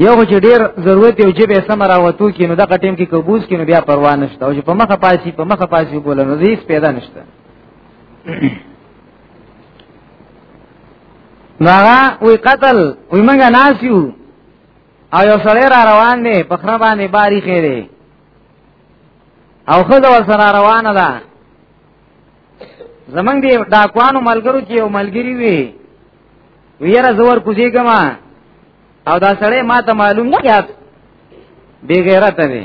یو چې ډیر ضرورت یو چې به سم راوتو کې نو دغه ټیم کې قبوز کې نو بیا پروا نشته او چې په مخه پاسي په مخه پاسي بوله نو هیڅ پیدا نشته ناغا وی قتل وی منگا ناسیو او یو سړی را روان دی په خره باندې باری خیره او خزه ور سره روانه ده زمنګ دی ډاکوانو ملګرو کې یو ملګری وی ویره زور کوزی کما او دا سړی ما ته معلوم نه یاد بی غیرت دی